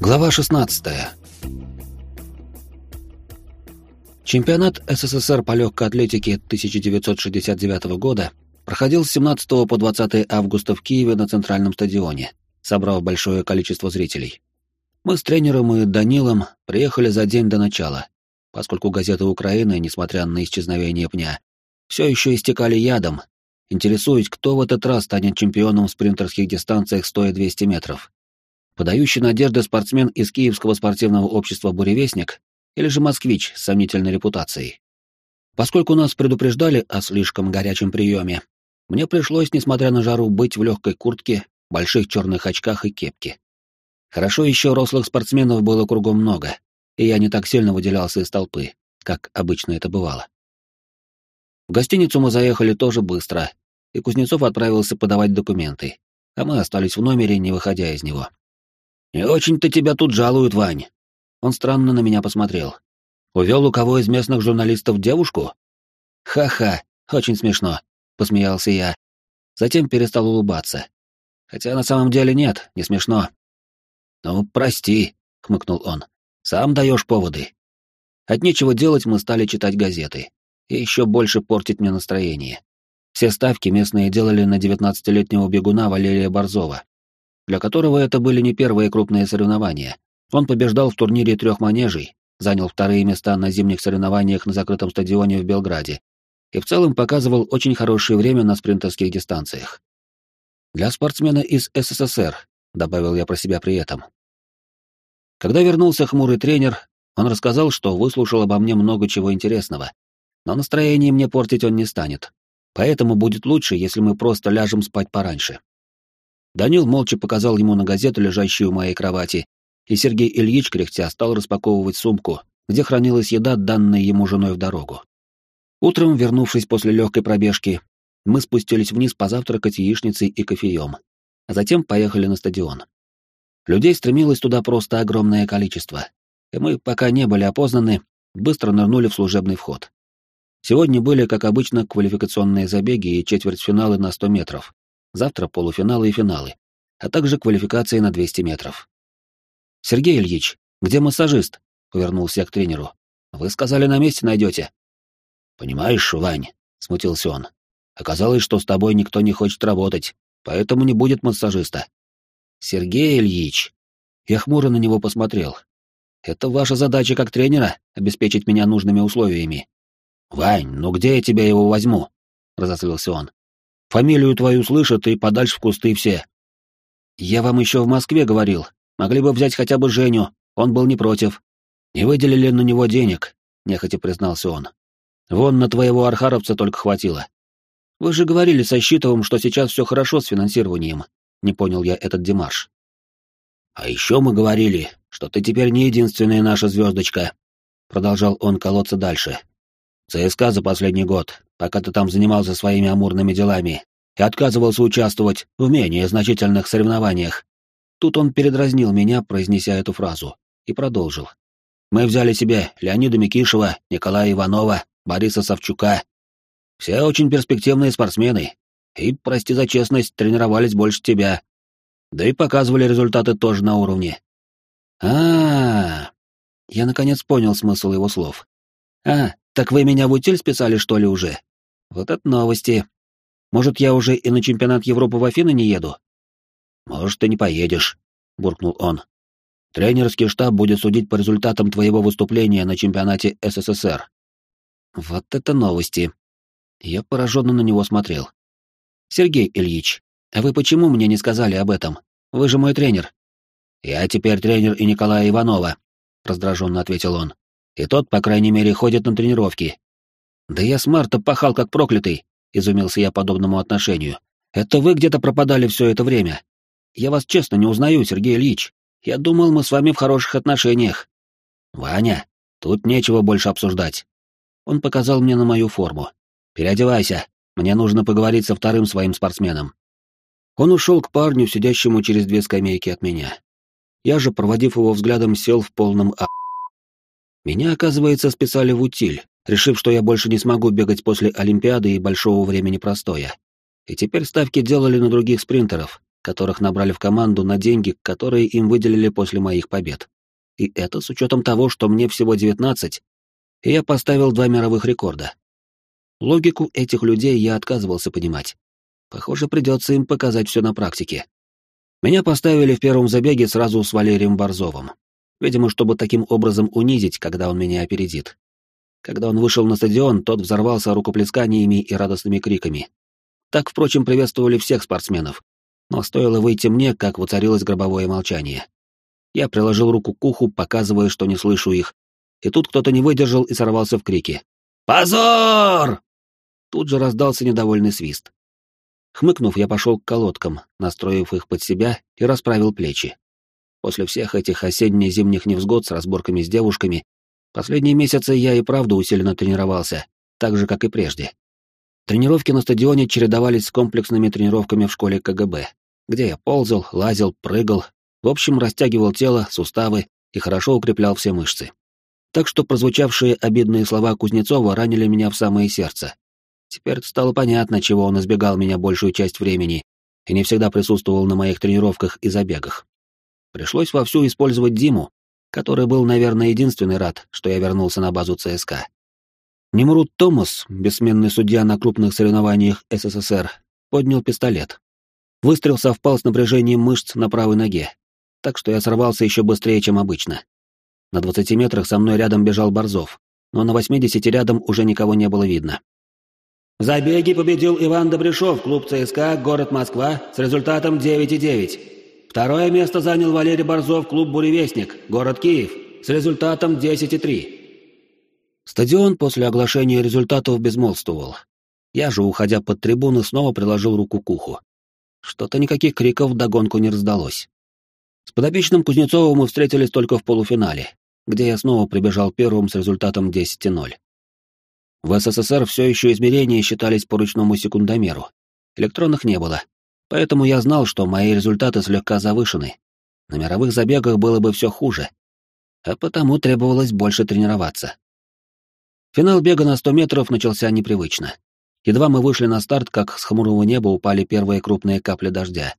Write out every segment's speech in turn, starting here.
Глава 16. Чемпионат СССР по легкой атлетике 1969 года проходил с 17 по 20 августа в Киеве на центральном стадионе, собрав большое количество зрителей. Мы с тренером и Данилом приехали за день до начала, поскольку газеты Украины, несмотря на исчезновение пня, все еще истекали ядом, интересуясь, кто в этот раз станет чемпионом в спринтерских дистанциях стоя 200 метров. Подающий надежды спортсмен из Киевского спортивного общества «Буревестник» или же москвич с сомнительной репутацией. Поскольку нас предупреждали о слишком горячем приеме, мне пришлось, несмотря на жару, быть в легкой куртке, больших черных очках и кепке. Хорошо еще рослых спортсменов было кругом много, и я не так сильно выделялся из толпы, как обычно это бывало. В гостиницу мы заехали тоже быстро, и Кузнецов отправился подавать документы, а мы остались в номере, не выходя из него. «Не очень-то тебя тут жалуют, Вань». Он странно на меня посмотрел. «Увел у кого из местных журналистов девушку?» «Ха-ха, очень смешно», — посмеялся я. Затем перестал улыбаться. Хотя на самом деле нет, не смешно. «Ну, прости», — хмыкнул он. «Сам даешь поводы». От нечего делать мы стали читать газеты. И еще больше портить мне настроение. Все ставки местные делали на 19-летнего бегуна Валерия Борзова, для которого это были не первые крупные соревнования. Он побеждал в турнире трех манежей, занял вторые места на зимних соревнованиях на закрытом стадионе в Белграде и в целом показывал очень хорошее время на спринтерских дистанциях. Для спортсмена из СССР, добавил я про себя при этом. Когда вернулся хмурый тренер, он рассказал, что выслушал обо мне много чего интересного, но настроение мне портить он не станет, поэтому будет лучше, если мы просто ляжем спать пораньше. Данил молча показал ему на газету, лежащую у моей кровати, и Сергей Ильич, кряхтя, стал распаковывать сумку, где хранилась еда, данная ему женой в дорогу. Утром, вернувшись после легкой пробежки, мы спустились вниз позавтракать яичницей и кофеем, а затем поехали на стадион. Людей стремилось туда просто огромное количество, и мы, пока не были опознаны, быстро нырнули в служебный вход. Сегодня были, как обычно, квалификационные забеги и четвертьфиналы на 100 метров, Завтра полуфиналы и финалы, а также квалификации на 200 метров. «Сергей Ильич, где массажист?» — повернулся я к тренеру. «Вы сказали, на месте найдете». «Понимаешь, Вань», — смутился он, — «оказалось, что с тобой никто не хочет работать, поэтому не будет массажиста». «Сергей Ильич!» Я хмуро на него посмотрел. «Это ваша задача как тренера — обеспечить меня нужными условиями». «Вань, ну где я тебя его возьму?» — разозлился он. Фамилию твою слышат и подальше в кусты все. Я вам еще в Москве говорил. Могли бы взять хотя бы Женю, он был не против. Не выделили на него денег, нехотя признался он. Вон на твоего архаровца только хватило. Вы же говорили со Щитовым, что сейчас все хорошо с финансированием. Не понял я этот демарш. А еще мы говорили, что ты теперь не единственная наша звездочка. Продолжал он колоться дальше. ЦСКА за последний год, пока ты там занимался своими амурными делами и отказывался участвовать в менее значительных соревнованиях. Тут он передразнил меня, произнеся эту фразу, и продолжил. Мы взяли себе Леонида Микишева, Николая Иванова, Бориса Савчука. Все очень перспективные спортсмены, и, прости за честность, тренировались больше тебя. Да и показывали результаты тоже на уровне. А, -а, -а, Я наконец понял смысл его слов. А, так вы меня в утиль списали, что ли, уже? Вот это новости. Может, я уже и на чемпионат Европы в Афины не еду? Может, ты не поедешь, буркнул он. Тренерский штаб будет судить по результатам твоего выступления на чемпионате СССР. Вот это новости. Я пораженно на него смотрел. Сергей Ильич, а вы почему мне не сказали об этом? Вы же мой тренер. Я теперь тренер и Николая Иванова, раздраженно ответил он. И тот, по крайней мере, ходит на тренировки. Да я с марта пахал как проклятый, изумился я подобному отношению. Это вы где-то пропадали все это время. Я вас честно не узнаю, Сергей Ильич. Я думал, мы с вами в хороших отношениях. Ваня, тут нечего больше обсуждать. Он показал мне на мою форму. Переодевайся, мне нужно поговорить со вторым своим спортсменом. Он ушел к парню, сидящему через две скамейки от меня. Я же, проводив его взглядом, сел в полном а... Меня, оказывается, списали в утиль, решив, что я больше не смогу бегать после Олимпиады и большого времени простоя. И теперь ставки делали на других спринтеров, которых набрали в команду на деньги, которые им выделили после моих побед. И это с учетом того, что мне всего 19, и я поставил два мировых рекорда. Логику этих людей я отказывался понимать. Похоже, придется им показать все на практике. Меня поставили в первом забеге сразу с Валерием Борзовым. Видимо, чтобы таким образом унизить, когда он меня опередит. Когда он вышел на стадион, тот взорвался рукоплесканиями и радостными криками. Так, впрочем, приветствовали всех спортсменов. Но стоило выйти мне, как воцарилось гробовое молчание. Я приложил руку к уху, показывая, что не слышу их. И тут кто-то не выдержал и сорвался в крики. «Позор!» Тут же раздался недовольный свист. Хмыкнув, я пошел к колодкам, настроив их под себя и расправил плечи. После всех этих осенне-зимних невзгод с разборками с девушками, последние месяцы я и правда усиленно тренировался, так же, как и прежде. Тренировки на стадионе чередовались с комплексными тренировками в школе КГБ, где я ползал, лазил, прыгал, в общем, растягивал тело, суставы и хорошо укреплял все мышцы. Так что прозвучавшие обидные слова Кузнецова ранили меня в самое сердце. Теперь стало понятно, чего он избегал меня большую часть времени и не всегда присутствовал на моих тренировках и забегах. Пришлось вовсю использовать Диму, который был, наверное, единственный рад, что я вернулся на базу ЦСКА. Немрут Томас, бессменный судья на крупных соревнованиях СССР, поднял пистолет. Выстрел совпал с напряжением мышц на правой ноге, так что я сорвался еще быстрее, чем обычно. На 20 метрах со мной рядом бежал Борзов, но на 80 рядом уже никого не было видно. В забеге победил Иван Добряшов, клуб ЦСКА, город Москва, с результатом 9,9. Второе место занял Валерий Борзов, клуб «Буревестник», город Киев, с результатом 10,3. Стадион после оглашения результатов безмолвствовал. Я же, уходя под трибуны, снова приложил руку к уху. Что-то никаких криков вдогонку не раздалось. С подопечным Кузнецовым мы встретились только в полуфинале, где я снова прибежал первым с результатом 10,0. В СССР все еще измерения считались по ручному секундомеру. Электронных не было, Поэтому я знал, что мои результаты слегка завышены. На мировых забегах было бы все хуже. А потому требовалось больше тренироваться. Финал бега на 100 метров начался непривычно. Едва мы вышли на старт, как с хмурого неба упали первые крупные капли дождя.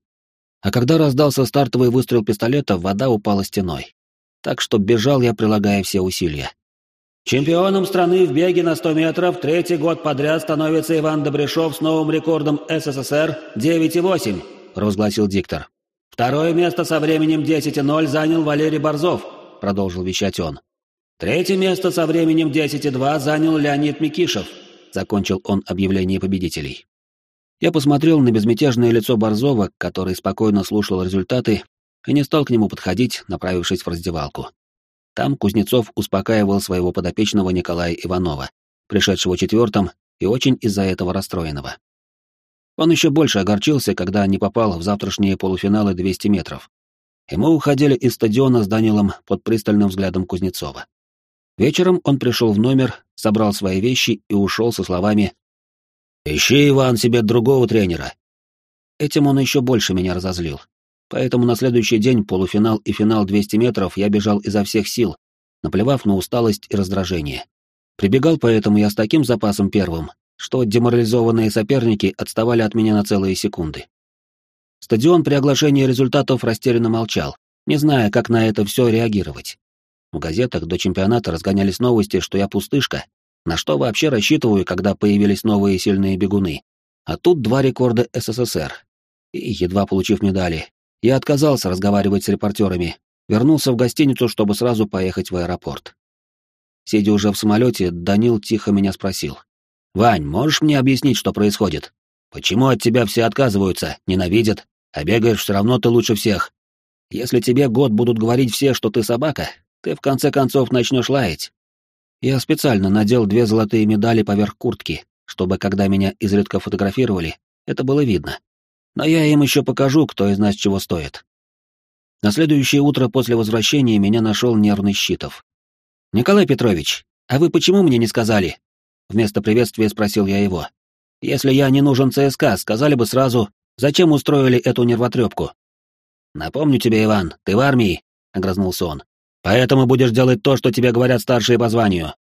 А когда раздался стартовый выстрел пистолета, вода упала стеной. Так что бежал я, прилагая все усилия. Чемпионом страны в беге на 100 метров третий год подряд становится Иван Добряшов с новым рекордом СССР 9,8, провозгласил диктор. Второе место со временем 10,0 занял Валерий Борзов, продолжил вещать он. Третье место со временем 10,2 занял Леонид Микишев, закончил он объявление победителей. Я посмотрел на безмятежное лицо Борзова, который спокойно слушал результаты, и не стал к нему подходить, направившись в раздевалку. Там Кузнецов успокаивал своего подопечного Николая Иванова, пришедшего четвертым и очень из-за этого расстроенного. Он еще больше огорчился, когда не попал в завтрашние полуфиналы 200 метров. И мы уходили из стадиона с Данилом под пристальным взглядом Кузнецова. Вечером он пришел в номер, собрал свои вещи и ушел со словами «Ищи, Иван, себе другого тренера». Этим он еще больше меня разозлил. Поэтому на следующий день полуфинал и финал 200 метров я бежал изо всех сил, наплевав на усталость и раздражение. Прибегал поэтому я с таким запасом первым, что деморализованные соперники отставали от меня на целые секунды. Стадион при оглашении результатов растерянно молчал, не зная, как на это все реагировать. В газетах до чемпионата разгонялись новости, что я пустышка, на что вообще рассчитываю, когда появились новые сильные бегуны. А тут два рекорда СССР. И, едва получив медали, я отказался разговаривать с репортерами, вернулся в гостиницу, чтобы сразу поехать в аэропорт. Сидя уже в самолете, Данил тихо меня спросил. «Вань, можешь мне объяснить, что происходит? Почему от тебя все отказываются, ненавидят, а бегаешь все равно ты лучше всех? Если тебе год будут говорить все, что ты собака, ты в конце концов начнешь лаять». Я специально надел две золотые медали поверх куртки, чтобы, когда меня изредка фотографировали, это было видно. Но я им еще покажу, кто из нас чего стоит. На следующее утро после возвращения меня нашел нервный Щитов. «Николай Петрович, а вы почему мне не сказали?» Вместо приветствия спросил я его. «Если я не нужен ЦСКА, сказали бы сразу, зачем устроили эту нервотрепку?» «Напомню тебе, Иван, ты в армии», — огрызнулся он. «Поэтому будешь делать то, что тебе говорят старшие по званию.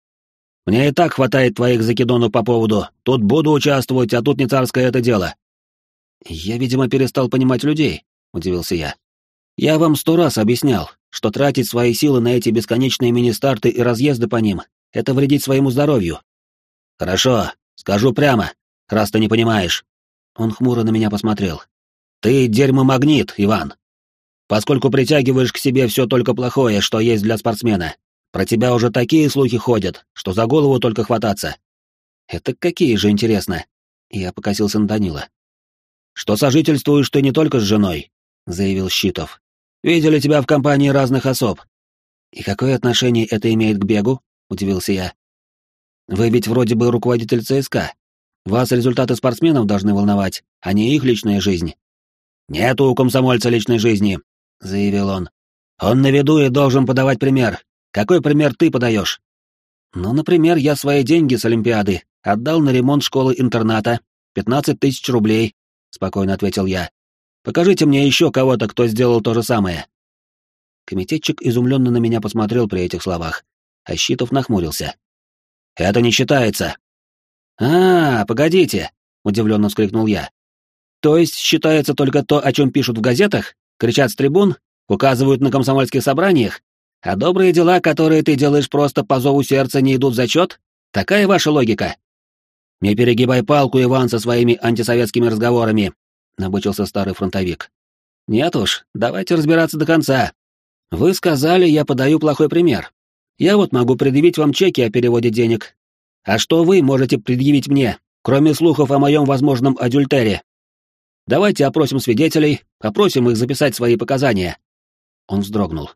Мне и так хватает твоих закидонов по поводу «тут буду участвовать, а тут не царское это дело». Я, видимо, перестал понимать людей, — удивился я. «Я вам сто раз объяснял, что тратить свои силы на эти бесконечные мини-старты и разъезды по ним — это вредить своему здоровью». «Хорошо, скажу прямо, раз ты не понимаешь». Он хмуро на меня посмотрел. «Ты дерьмомагнит, Иван. Поскольку притягиваешь к себе все только плохое, что есть для спортсмена. Про тебя уже такие слухи ходят, что за голову только хвататься». «Это какие же, интересно?» Я покосился на Данила. «Что сожительствуешь ты не только с женой», — заявил Щитов. «Видели тебя в компании разных особ». «И какое отношение это имеет к бегу?» — удивился я. «Вы ведь вроде бы руководитель ЦСКА. Вас результаты спортсменов должны волновать, а не их личная жизнь». «Нету у комсомольца личной жизни», — заявил он. «Он на виду и должен подавать пример. Какой пример ты подаешь?» «Ну, например, я свои деньги с Олимпиады отдал на ремонт школы-интерната, 15 тысяч рублей», — спокойно ответил я. «Покажите мне еще кого-то, кто сделал то же самое». Комитетчик изумленно на меня посмотрел при этих словах, а Щитов нахмурился. «Это не считается». «А, погодите», — удивленно вскрикнул я. «То есть считается только то, о чем пишут в газетах, кричат с трибун, указывают на комсомольских собраниях, а добрые дела, которые ты делаешь просто по зову сердца, не идут в зачет? Такая ваша логика?» «Не перегибай палку, Иван, со своими антисоветскими разговорами», — набычился старый фронтовик. «Нет уж, давайте разбираться до конца. Вы сказали, я подаю плохой пример. Я вот могу предъявить вам чеки о переводе денег. А что вы можете предъявить мне, кроме слухов о моем возможном адюльтере? Давайте опросим свидетелей, попросим их записать свои показания». Он вздрогнул.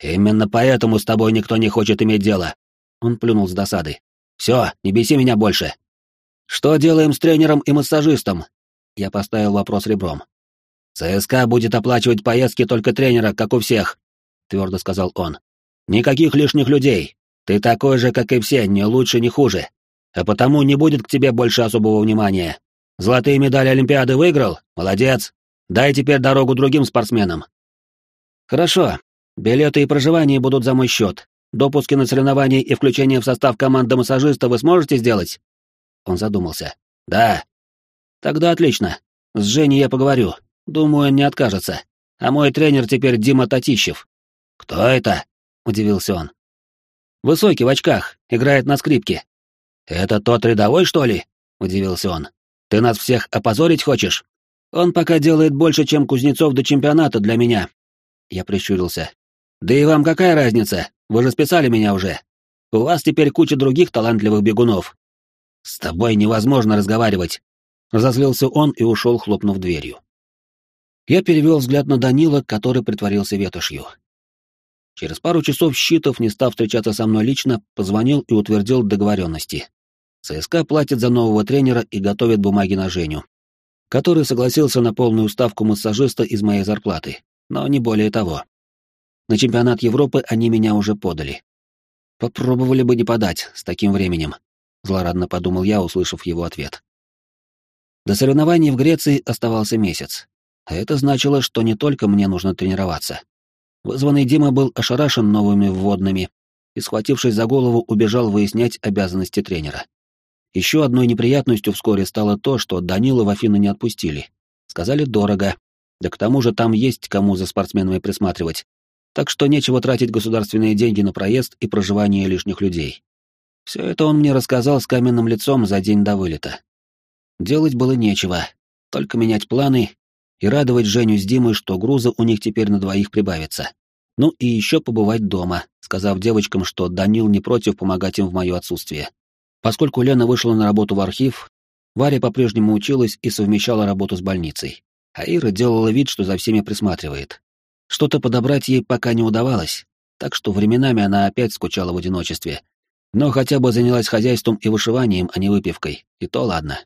«Именно поэтому с тобой никто не хочет иметь дело». Он плюнул с досады. «Все, не беси меня больше. Что делаем с тренером и массажистом?» Я поставил вопрос ребром. «ЦСКА будет оплачивать поездки только тренера, как у всех», — твердо сказал он. «Никаких лишних людей. Ты такой же, как и все, не лучше, не хуже. А потому не будет к тебе больше особого внимания. Золотые медали Олимпиады выиграл? Молодец. Дай теперь дорогу другим спортсменам». «Хорошо, Билеты и проживание будут за мой счет. Допуски на соревнования и включение в состав команды массажиста вы сможете сделать?» Он задумался. «Да». «Тогда отлично. С Женей я поговорю. Думаю, он не откажется. А мой тренер теперь Дима Татищев». «Кто это?» — удивился он. «Высокий, в очках, играет на скрипке». «Это тот рядовой, что ли?» — удивился он. «Ты нас всех опозорить хочешь? Он пока делает больше, чем Кузнецов до чемпионата для меня». Я прищурился. Да и вам какая разница? Вы же списали меня уже. У вас теперь куча других талантливых бегунов. С тобой невозможно разговаривать. Разозлился он и ушел, хлопнув дверью. Я перевел взгляд на Данила, который притворился ветошью. Через пару часов Щитов, не став встречаться со мной лично, позвонил и утвердил договоренности. ЦСКА платит за нового тренера и готовит бумаги на Женю, который согласился на полную ставку массажиста из моей зарплаты, но не более того. На чемпионат Европы они меня уже подали. Попробовали бы не подать с таким временем, злорадно подумал я, услышав его ответ. До соревнований в Греции оставался месяц. А это значило, что не только мне нужно тренироваться. Вызванный Дима был ошарашен новыми вводными и, схватившись за голову, убежал выяснять обязанности тренера. Еще одной неприятностью вскоре стало то, что Данила в Афины не отпустили. Сказали дорого, да к тому же там есть кому за спортсменами присматривать, так что нечего тратить государственные деньги на проезд и проживание лишних людей. Все это он мне рассказал с каменным лицом за день до вылета. Делать было нечего, только менять планы и радовать Женю с Димой, что груза у них теперь на двоих прибавится. Ну и еще побывать дома, сказав девочкам, что Данил не против помогать им в мое отсутствие. Поскольку Лена вышла на работу в архив, Варя по-прежнему училась и совмещала работу с больницей, а Ира делала вид, что за всеми присматривает. Что-то подобрать ей пока не удавалось, так что временами она опять скучала в одиночестве. Но хотя бы занялась хозяйством и вышиванием, а не выпивкой, и то ладно.